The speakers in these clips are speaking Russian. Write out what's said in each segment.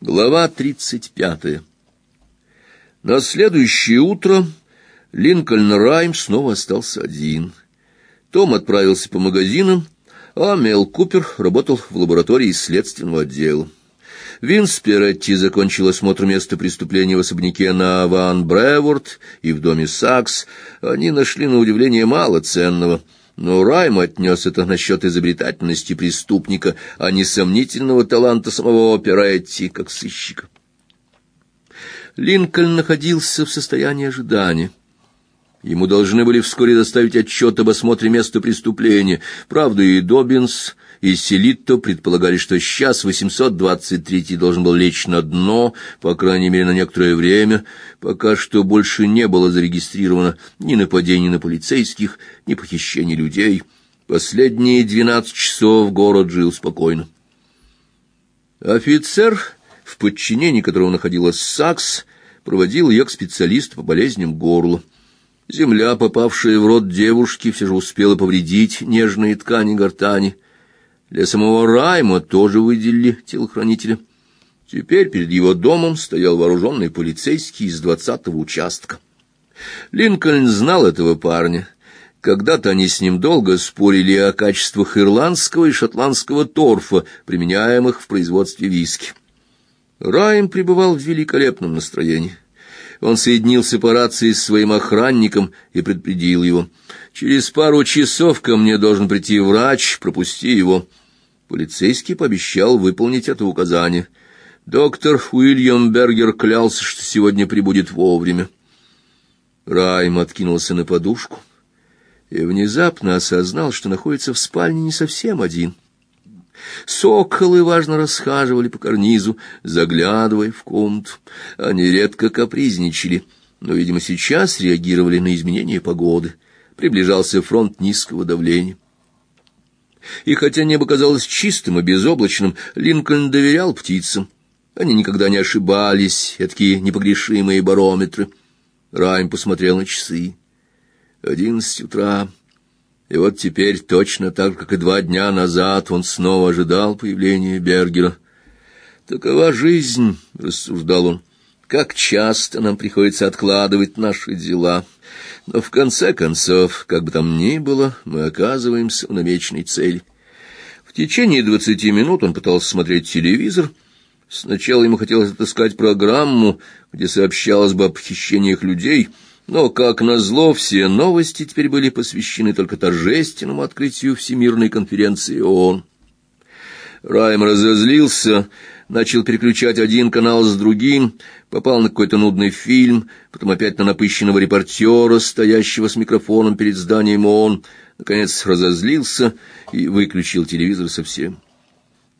Глава тридцать пятая. На следующее утро Линкольн Райм снова остался один. Том отправился по магазинам, а Мел Купер работал в лаборатории следственного отдела. Винс Перетти закончил осмотр места преступления в особняке на Ван Бреворд и в доме Сакс. Они нашли, на удивление, мало ценного — но Райм отнес это насчет изобретательности преступника, а не сомнительного таланта самого Перетти как сыщика. Линкольн находился в состоянии ожидания. Ему должны были вскоре доставить отчет об осмотре места преступления. Правда, и Добинс, и Селитто предполагали, что сейчас 823-й должен был лечь на дно, по крайней мере, на некоторое время, пока что больше не было зарегистрировано ни нападений на полицейских, ни похищений людей. Последние двенадцать часов город жил спокойно. Офицер, в подчинении которого находилась САКС, проводил ее к специалисту по болезням горла. Земля, попавшая в рот девушки, все же успела повредить нежные ткани гортани. Для самого Райма тоже выделили телохранителя. Теперь перед его домом стоял вооруженный полицейский из двадцатого участка. Линкольн знал этого парня. Когда-то они с ним долго спорили о качествах ирландского и шотландского торфа, применяемых в производстве виски. Райм пребывал в великолепном настроении. Он соединился по рации с своим охранником и предупредил его. «Через пару часов ко мне должен прийти врач, пропусти его». Полицейский пообещал выполнить это указание. Доктор Уильям Бергер клялся, что сегодня прибудет вовремя. Райм откинулся на подушку и внезапно осознал, что находится в спальне не совсем один — Соколы важно расхаживали по карнизу, заглядывая в комнату. Они редко капризничали, но, видимо, сейчас реагировали на изменения погоды. Приближался фронт низкого давления. И хотя небо казалось чистым и безоблачным, Линкольн доверял птицам. Они никогда не ошибались, такие непогрешимые барометры. Райм посмотрел на часы. Одиннадцать утра. И вот теперь, точно так, как и два дня назад, он снова ожидал появления Бергера. «Такова жизнь», — рассуждал он, — «как часто нам приходится откладывать наши дела. Но в конце концов, как бы там ни было, мы оказываемся в намеченной цели». В течение двадцати минут он пытался смотреть телевизор. Сначала ему хотелось отыскать программу, где сообщалось бы о похищениях людей — но, как назло, все новости теперь были посвящены только торжественному открытию Всемирной конференции ООН. Райм разозлился, начал переключать один канал с другим, попал на какой-то нудный фильм, потом опять на напыщенного репортера, стоящего с микрофоном перед зданием ООН, наконец разозлился и выключил телевизор совсем.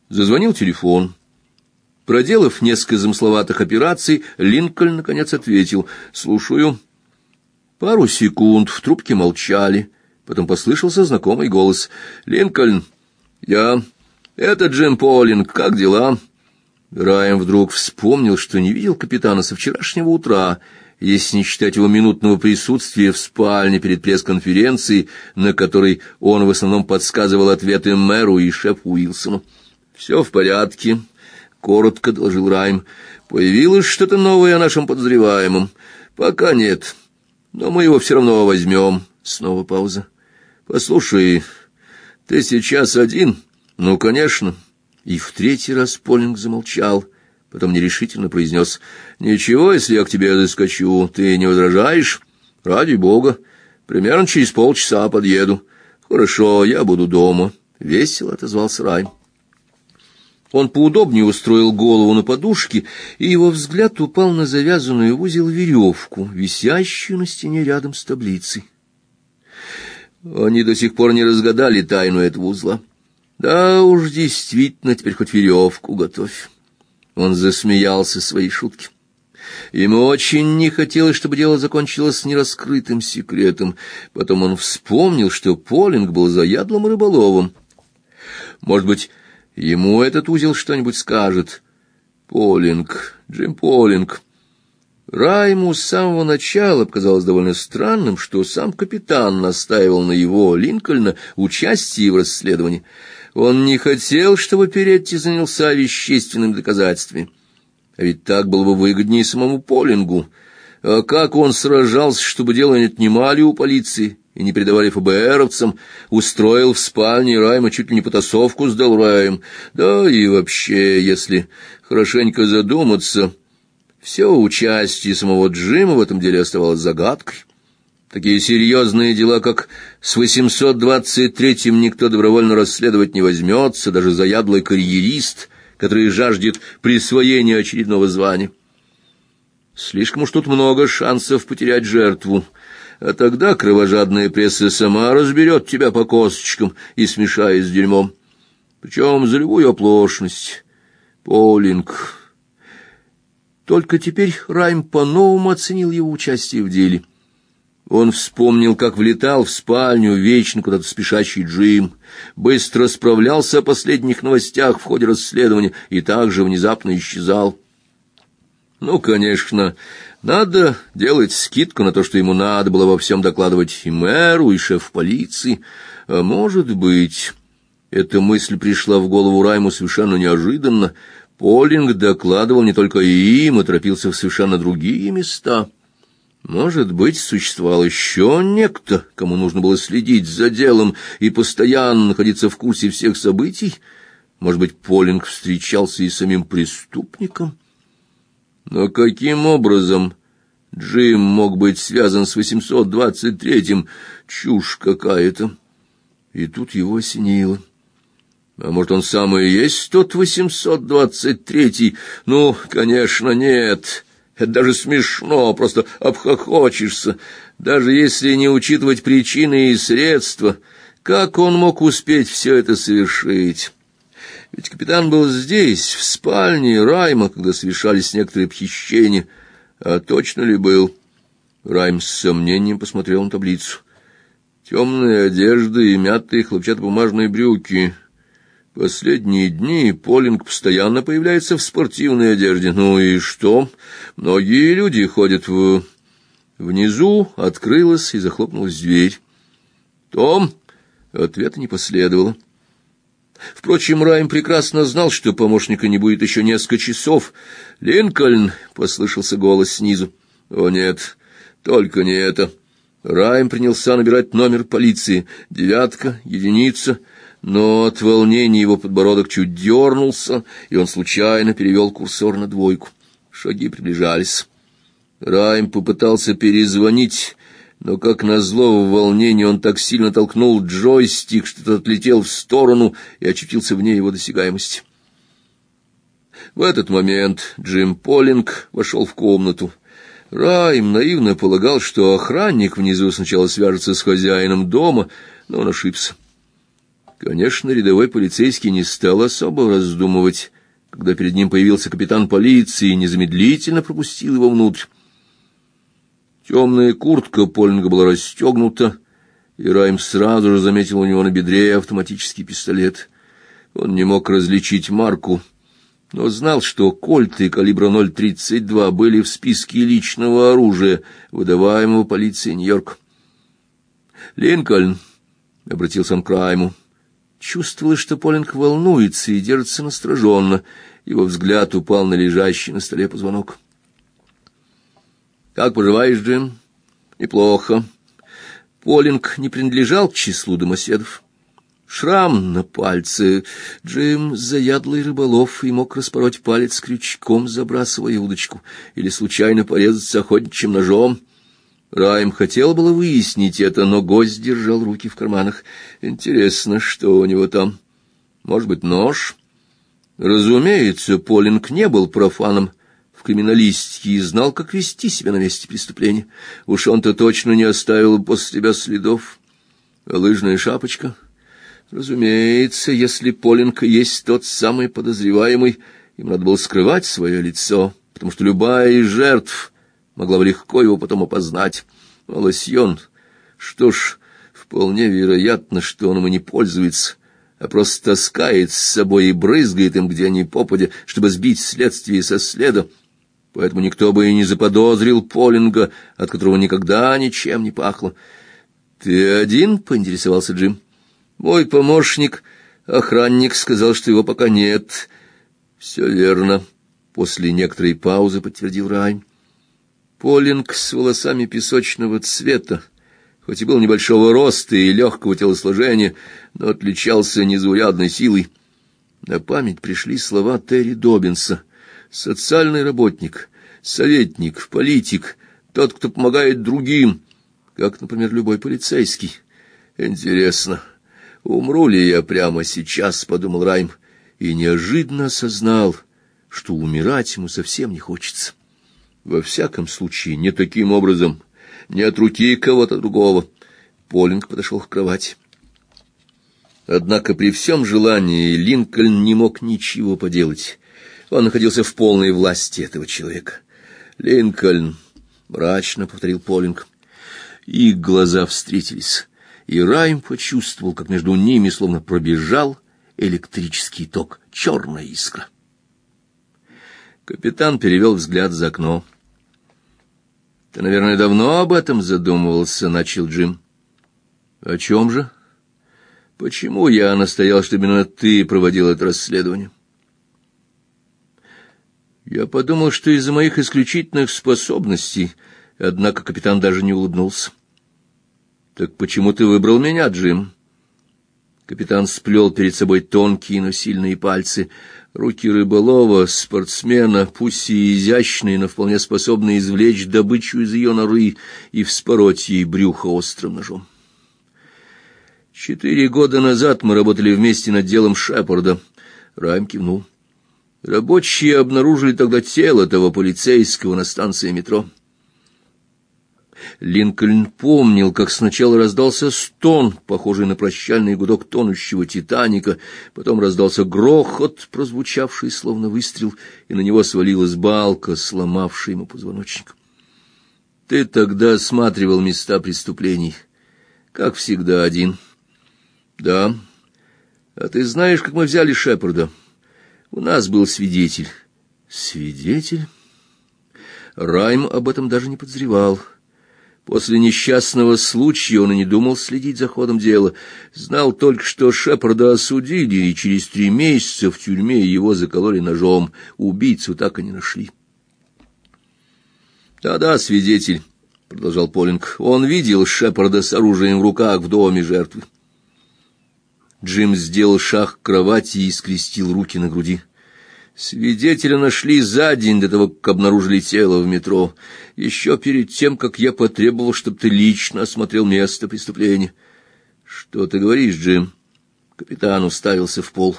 Зазвонил телефон. Проделав несколько замысловатых операций, Линкольн наконец ответил «Слушаю». Пару секунд в трубке молчали. Потом послышался знакомый голос. «Линкольн, я... Это Джим Полинг. Как дела?» Райан вдруг вспомнил, что не видел капитана со вчерашнего утра, если не считать его минутного присутствия в спальне перед пресс-конференцией, на которой он в основном подсказывал ответы мэру и шефу Уилсону. «Все в порядке», — коротко доложил Райм. «Появилось что-то новое о нашем подозреваемом?» «Пока нет. Но мы его все равно возьмем. Снова пауза. Послушай, ты сейчас один? Ну, конечно. И в третий раз Полинг замолчал, потом нерешительно произнес. Ничего, если я к тебе заскочу, ты не возражаешь? Ради бога. Примерно через полчаса подъеду. Хорошо, я буду дома. Весело отозвался Райм. Он поудобнее устроил голову на подушке, и его взгляд упал на завязанную в узел веревку, висящую на стене рядом с таблицей. Они до сих пор не разгадали тайну этого узла. Да уж, действительно, теперь хоть веревку готовь. Он засмеялся своей шутке. Ему очень не хотелось, чтобы дело закончилось нераскрытым секретом. Потом он вспомнил, что Полинг был заядлым рыболовом. Может быть, Ему этот узел что-нибудь скажет. Полинг, Джим Полинг. Райму с самого начала показалось довольно странным, что сам капитан настаивал на его, Линкольна, участии в расследовании. Он не хотел, чтобы Перетти занялся вещественными доказательствами. А ведь так было бы выгоднее самому Полингу. А как он сражался, чтобы дело не отнимали у полиции и не передавали ФБРовцам, устроил в спальне Райма чуть ли не потасовку с Делраем. Да и вообще, если хорошенько задуматься, все участие самого Джима в этом деле оставалось загадкой. Такие серьезные дела, как с 823-м, никто добровольно расследовать не возьмется, даже заядлый карьерист, который жаждет присвоения очередного звания. Слишком уж тут много шансов потерять жертву, а тогда кровожадная пресса сама разберет тебя по косточкам и смешает с дерьмом. Причем за любую оплошность. Полинг. Только теперь Райм по-новому оценил его участие в деле. Он вспомнил, как влетал в спальню вечно куда-то спешащий Джим, быстро справлялся о последних новостях в ходе расследования и также внезапно исчезал. Ну, конечно, надо делать скидку на то, что ему надо было во всем докладывать и мэру, и шеф полиции. А может быть, эта мысль пришла в голову Райму совершенно неожиданно. Полинг докладывал не только им, и торопился в совершенно другие места. Может быть, существовал еще некто, кому нужно было следить за делом и постоянно находиться в курсе всех событий? Может быть, Полинг встречался и с самим преступником? Но каким образом Джим мог быть связан с 823-м? Чушь какая-то. И тут его осенило. А может, он сам и есть тот 823-й? Ну, конечно, нет. Это даже смешно, просто обхохочешься. Даже если не учитывать причины и средства, как он мог успеть все это совершить? Ведь капитан был здесь, в спальне Райма, когда совершались некоторые похищения. А точно ли был? Райм с сомнением посмотрел на таблицу. Темные одежды и мятые хлопчатобумажные брюки. Последние дни Полинг постоянно появляется в спортивной одежде. Ну и что? Многие люди ходят в... Внизу открылась и захлопнулась дверь. Том ответа не последовало. Впрочем, Райм прекрасно знал, что помощника не будет еще несколько часов. «Линкольн!» — послышался голос снизу. «О, нет, только не это!» Райм принялся набирать номер полиции. «Девятка, единица...» но от волнения его подбородок чуть дернулся, и он случайно перевел курсор на двойку. Шаги приближались. Райм попытался перезвонить, но, как назло, в волнении он так сильно толкнул джойстик, что тот отлетел в сторону и очутился вне его досягаемости. В этот момент Джим Полинг вошел в комнату. Райм наивно полагал, что охранник внизу сначала свяжется с хозяином дома, но он ошибся. Конечно, рядовой полицейский не стал особо раздумывать, когда перед ним появился капитан полиции и незамедлительно пропустил его внутрь. Темная куртка Полинга была расстегнута, и Райм сразу же заметил у него на бедре автоматический пистолет. Он не мог различить марку, но знал, что кольты калибра 0,32 были в списке личного оружия, выдаваемого полицией Нью-Йорк. «Линкольн», — обратился он к Райму, — чувствовалось, что Полинг волнуется и держится настороженно. Его взгляд упал на лежащий на столе позвонок. Как поживаешь, Джим? Неплохо. Полинг не принадлежал к числу домоседов. Шрам на пальце. Джим заядлый рыболов и мог распороть палец крючком, забрасывая удочку, или случайно порезаться охотничьим ножом. Райм хотел было выяснить это, но гость держал руки в карманах. Интересно, что у него там? Может быть, нож? Разумеется, Полинг не был профаном в криминалистике и знал, как вести себя на месте преступления. Уж он-то точно не оставил после себя следов. Лыжная шапочка? Разумеется, если Поленко есть тот самый подозреваемый, им надо было скрывать свое лицо, потому что любая из жертв могла бы легко его потом опознать. А. Что ж, вполне вероятно, что он и не пользуется а просто таскает с собой и брызгает им где ни попадя, чтобы сбить следствие со следа поэтому никто бы и не заподозрил Полинга, от которого никогда ничем не пахло. «Ты один?» — поинтересовался Джим. «Мой помощник, охранник, сказал, что его пока нет». «Все верно. После некоторой паузы подтвердил Райм. Полинг с волосами песочного цвета, хоть и был небольшого роста и легкого телосложения, но отличался незаурядной силой. На память пришли слова Терри Добинса. «Социальный работник, советник, политик, тот, кто помогает другим, как, например, любой полицейский. Интересно, умру ли я прямо сейчас?» — подумал Райм, и неожиданно осознал, что умирать ему совсем не хочется. Во всяком случае, не таким образом, не от руки кого-то другого. Полинг подошел к кровати. Однако при всем желании Линкольн не мог ничего поделать. Он находился в полной власти этого человека. «Линкольн», — мрачно повторил Полинг. Их глаза встретились, и Райм почувствовал, как между ними словно пробежал электрический ток, черная искра. Капитан перевел взгляд за окно. «Ты, наверное, давно об этом задумывался», — начал Джим. «О чем же?» «Почему я настоял, что именно ты проводил это расследование?» «Я подумал, что из-за моих исключительных способностей...» Однако капитан даже не улыбнулся. «Так почему ты выбрал меня, Джим?» Капитан сплел перед собой тонкие, но сильные пальцы — Руки рыболова, спортсмена, пусть и изящные, но вполне способные извлечь добычу из ее норы и вспороть ей брюхо острым ножом. Четыре года назад мы работали вместе над делом Шепарда. Райм кивнул. Рабочие обнаружили тогда тело того полицейского на станции метро. Линкольн помнил, как сначала раздался стон, похожий на прощальный гудок тонущего «Титаника», потом раздался грохот, прозвучавший словно выстрел, и на него свалилась балка, сломавшая ему позвоночник. «Ты тогда осматривал места преступлений, как всегда один». «Да. А ты знаешь, как мы взяли Шепарда? У нас был свидетель». «Свидетель?» Райм об этом даже не подозревал. После несчастного случая он и не думал следить за ходом дела. Знал только, что Шепарда осудили, и через три месяца в тюрьме его закололи ножом. Убийцу так и не нашли. «Да-да, свидетель», — продолжал Полинг, — «он видел Шепарда с оружием в руках в доме жертвы». Джим сделал шаг к кровати и скрестил руки на груди. Свидетеля нашли за день до того, как обнаружили тело в метро, еще перед тем, как я потребовал, чтобы ты лично осмотрел место преступления. Что ты говоришь, Джим? Капитан уставился в пол.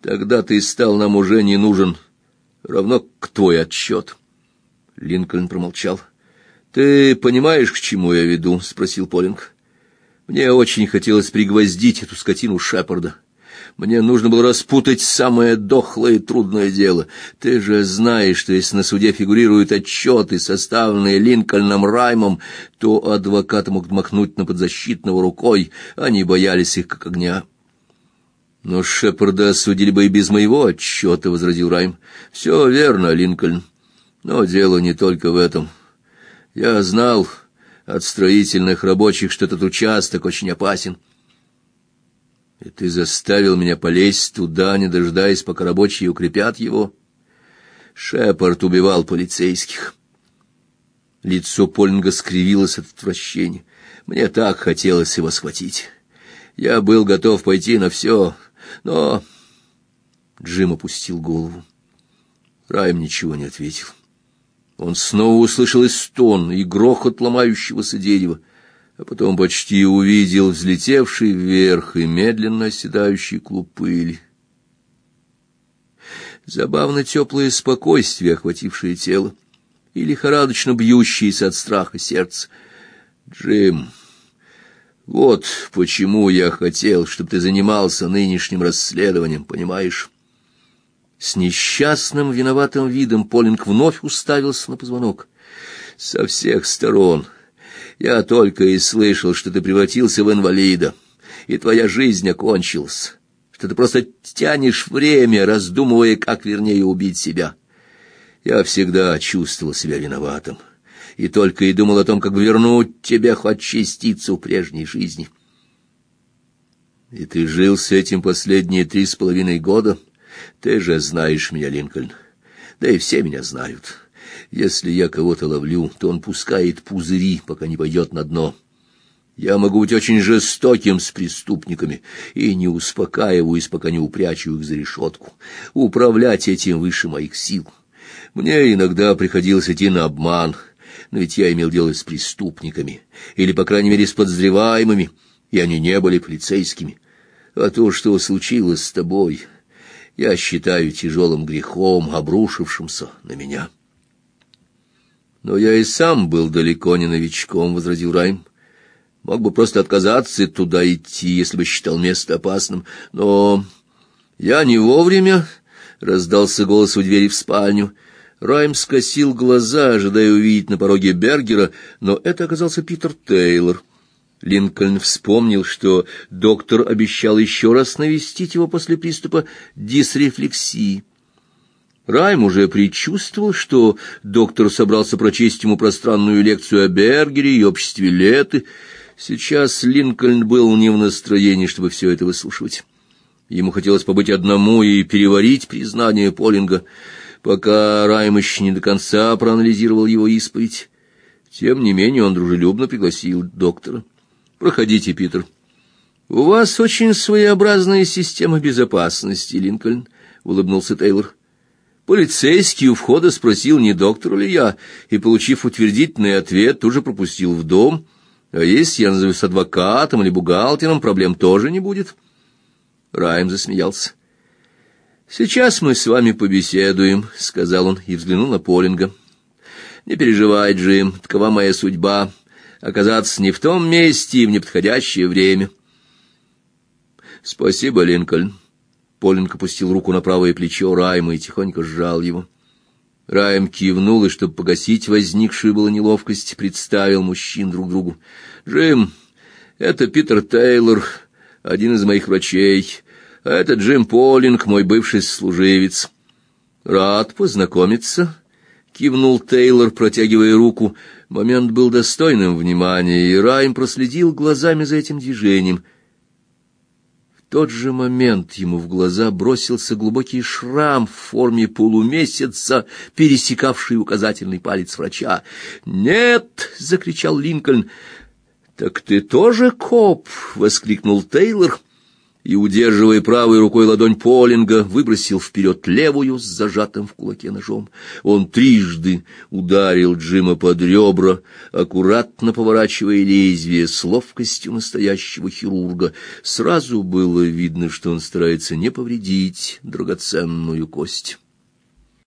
Тогда ты стал нам уже не нужен, равно к твой отчет. Линкольн промолчал. Ты понимаешь, к чему я веду? спросил Полинг. Мне очень хотелось пригвоздить эту скотину Шепарда. Мне нужно было распутать самое дохлое и трудное дело. Ты же знаешь, что если на суде фигурируют отчеты, составленные Линкольном Раймом, то адвокаты могут махнуть на подзащитного рукой. Они боялись их как огня. Но Шепарда осудили бы и без моего отчета, — возразил Райм. — Все верно, Линкольн. Но дело не только в этом. Я знал от строительных рабочих, что этот участок очень опасен. — и ты заставил меня полезть туда, не дожидаясь, пока рабочие укрепят его. Шепард убивал полицейских. Лицо Полинга скривилось от отвращения. Мне так хотелось его схватить. Я был готов пойти на все, но... Джим опустил голову. Райм ничего не ответил. Он снова услышал стон, и грохот ломающегося дерева а потом почти увидел взлетевший вверх и медленно оседающий клуб пыли. Забавно теплое спокойствие, охватившее тело, и лихорадочно бьющееся от страха сердце. Джим, вот почему я хотел, чтобы ты занимался нынешним расследованием, понимаешь? С несчастным виноватым видом Полинг вновь уставился на позвонок. Со всех сторон я только и слышал, что ты превратился в инвалида, и твоя жизнь окончилась, что ты просто тянешь время, раздумывая, как вернее убить себя. Я всегда чувствовал себя виноватым, и только и думал о том, как вернуть тебе хоть частицу прежней жизни. И ты жил с этим последние три с половиной года. Ты же знаешь меня, Линкольн. Да и все меня знают. Если я кого-то ловлю, то он пускает пузыри, пока не пойдет на дно. Я могу быть очень жестоким с преступниками и не успокаиваюсь, пока не упрячу их за решетку. Управлять этим выше моих сил. Мне иногда приходилось идти на обман, но ведь я имел дело с преступниками, или, по крайней мере, с подозреваемыми, и они не были полицейскими. А то, что случилось с тобой, я считаю тяжелым грехом, обрушившимся на меня. Но я и сам был далеко не новичком, — возразил Райм. Мог бы просто отказаться туда идти, если бы считал место опасным. Но я не вовремя, — раздался голос у двери в спальню. Райм скосил глаза, ожидая увидеть на пороге Бергера, но это оказался Питер Тейлор. Линкольн вспомнил, что доктор обещал еще раз навестить его после приступа дисрефлексии. Райм уже предчувствовал, что доктор собрался прочесть ему пространную лекцию о Бергере и обществе Леты. Сейчас Линкольн был не в настроении, чтобы все это выслушивать. Ему хотелось побыть одному и переварить признание Полинга, пока Райм еще не до конца проанализировал его исповедь. Тем не менее он дружелюбно пригласил доктора. «Проходите, Питер». «У вас очень своеобразная система безопасности, Линкольн», — улыбнулся Тейлор. Полицейский у входа спросил, не доктор ли я, и, получив утвердительный ответ, тут же пропустил в дом. А если я назовусь адвокатом или бухгалтером, проблем тоже не будет. Райм засмеялся. «Сейчас мы с вами побеседуем», — сказал он и взглянул на Полинга. «Не переживай, Джим, такова моя судьба — оказаться не в том месте и в неподходящее время». «Спасибо, Линкольн». Полинг опустил руку на правое плечо Райма и тихонько сжал его. Райм кивнул, и, чтобы погасить возникшую было неловкость, представил мужчин друг другу. «Джим, это Питер Тейлор, один из моих врачей, а это Джим Полинг, мой бывший служивец. Рад познакомиться». Кивнул Тейлор, протягивая руку. Момент был достойным внимания, и Райм проследил глазами за этим движением — тот же момент ему в глаза бросился глубокий шрам в форме полумесяца, пересекавший указательный палец врача. «Нет!» — закричал Линкольн. «Так ты тоже коп?» — воскликнул Тейлор и, удерживая правой рукой ладонь Полинга, выбросил вперед левую с зажатым в кулаке ножом. Он трижды ударил Джима под ребра, аккуратно поворачивая лезвие с ловкостью настоящего хирурга. Сразу было видно, что он старается не повредить драгоценную кость.